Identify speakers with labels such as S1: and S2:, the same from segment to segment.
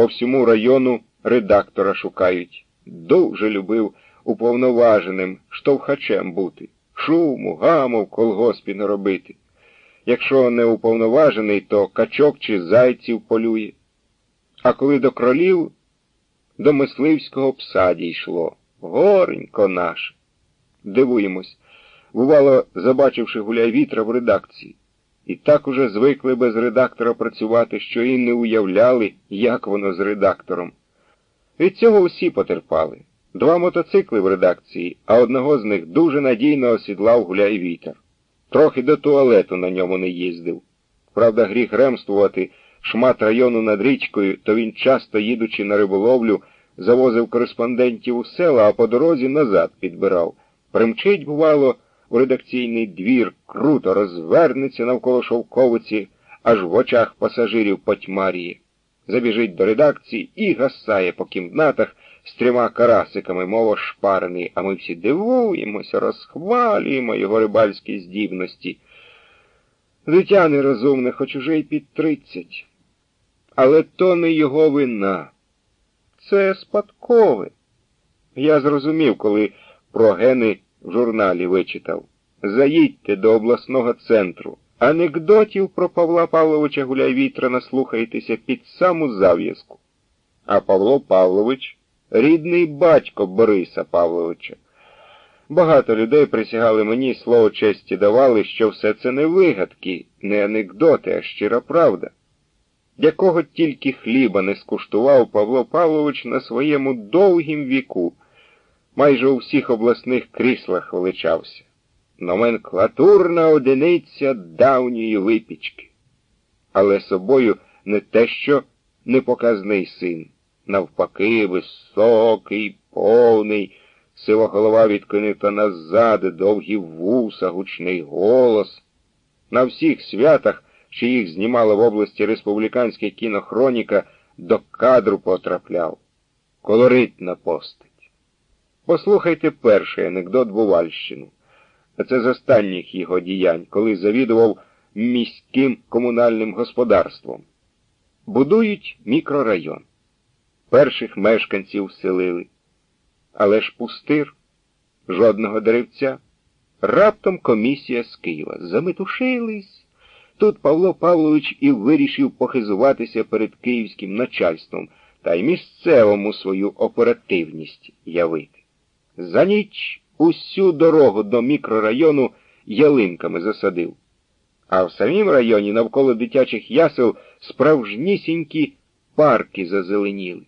S1: По всьому району редактора шукають. Дуже любив уповноваженим штовхачем бути. Шуму, гаму в колгоспі не робити. Якщо не уповноважений, то качок чи зайців полює. А коли до кролів, до мисливського пса дійшло. Горенько наше. Дивуємось. Бувало, забачивши гуляй вітра в редакції. І так уже звикли без редактора працювати, що і не уявляли, як воно з редактором. Від цього всі потерпали. Два мотоцикли в редакції, а одного з них дуже надійно осідлав гуляй вітер. Трохи до туалету на ньому не їздив. Правда, гріх ремствувати шмат району над річкою, то він часто, їдучи на риболовлю, завозив кореспондентів у села, а по дорозі назад підбирав. Примчить, бувало, у редакційний двір, круто розвернеться навколо шовковиці, аж в очах пасажирів потьмаріє. Забіжить до редакції і гасає по кімнатах з трьома карасиками, мов шпарений, а ми всі дивуємося, розхвалюємо його рибальські здібності. Дитя нерозумне, хоч уже й під тридцять. Але то не його вина. Це спадкове. Я зрозумів, коли про гени журналі вичитав. Заїдьте до обласного центру. Анекдотів про Павла Павловича Гуляйвітра наслухайтеся під саму зав'язку. А Павло Павлович рідний батько Бориса Павловича. Багато людей присягали мені, слово честі давали, що все це не вигадки, не анекдоти, а щира правда. Якого тільки хліба не скуштував Павло Павлович на своєму довгім віку, майже у всіх обласних кріслах величався. Номенклатурна одиниця давньої випічки. Але собою не те, що непоказний син, навпаки, високий, повний, сива голова відкинута назад, довгі вуса, гучний голос. На всіх святах, що їх знімала в області республіканська кінохроніка, до кадру потрапляв. Колоритна постать. Послухайте перший анекдот Бувальщину. А це з останніх його діянь, коли завідував міським комунальним господарством. Будують мікрорайон. Перших мешканців вселили. Але ж пустир, жодного деревця. Раптом комісія з Києва. Заметушились. Тут Павло Павлович і вирішив похизуватися перед київським начальством та й місцевому свою оперативність явити. За ніч усю дорогу до мікрорайону ялинками засадив. А в самім районі навколо дитячих ясел справжнісінькі парки зазеленіли.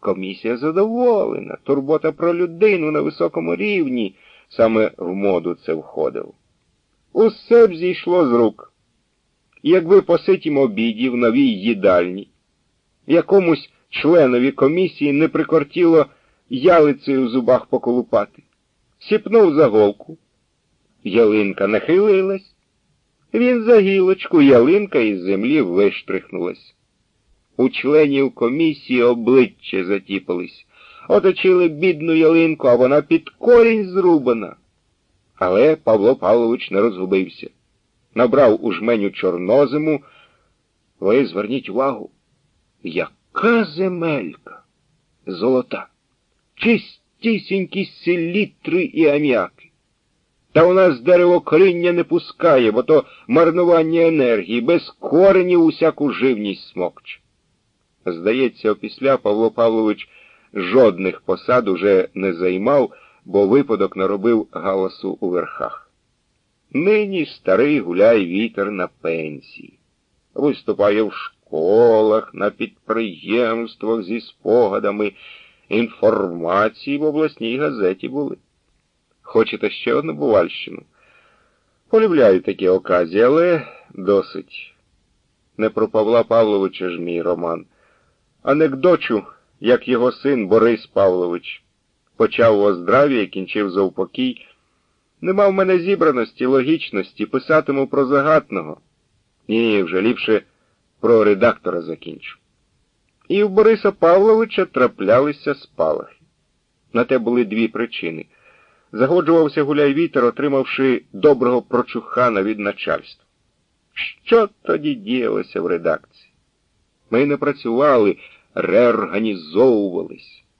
S1: Комісія задоволена, турбота про людину на високому рівні, саме в моду це входив. Усе б зійшло з рук. Якби по ситім обіді в новій їдальні, якомусь членові комісії не прикортіло ялицею в зубах поколупати. Сіпнув за голку. Ялинка нахилилась. Він за гілочку ялинка із землі виштрихнулась. У членів комісії обличчя затіпались. Оточили бідну ялинку, а вона під корінь зрубана. Але Павло Павлович не розгубився. Набрав у жменю чорнозиму. Ви зверніть увагу, яка земелька золота, чистісінькі селітри і ам'яки. Та у нас дерево коріння не пускає, бо то марнування енергії, без коренів усяку живність смокче. Здається, опісля Павло Павлович жодних посад уже не займав, бо випадок наробив галасу у верхах. Нині старий гуляє вітер на пенсії, виступає в школах, на підприємствах зі спогадами. Інформації в обласній газеті були. Хочете ще одну бувальщину? Полюбляю такі оказії, але досить. Не про Павла Павловича ж мій роман. Анекдочу, як його син Борис Павлович почав у оздраві і кінчив за упокій. Нема в мене зібраності, логічності, писатиму про загатного. Ні, вже ліпше про редактора закінчу. І в Бориса Павловича траплялися спалахи. На те були дві причини. Загоджувався гуляй вітер, отримавши доброго прочухана від начальства. Що тоді діялося в редакції? Ми не працювали, реорганізовувались.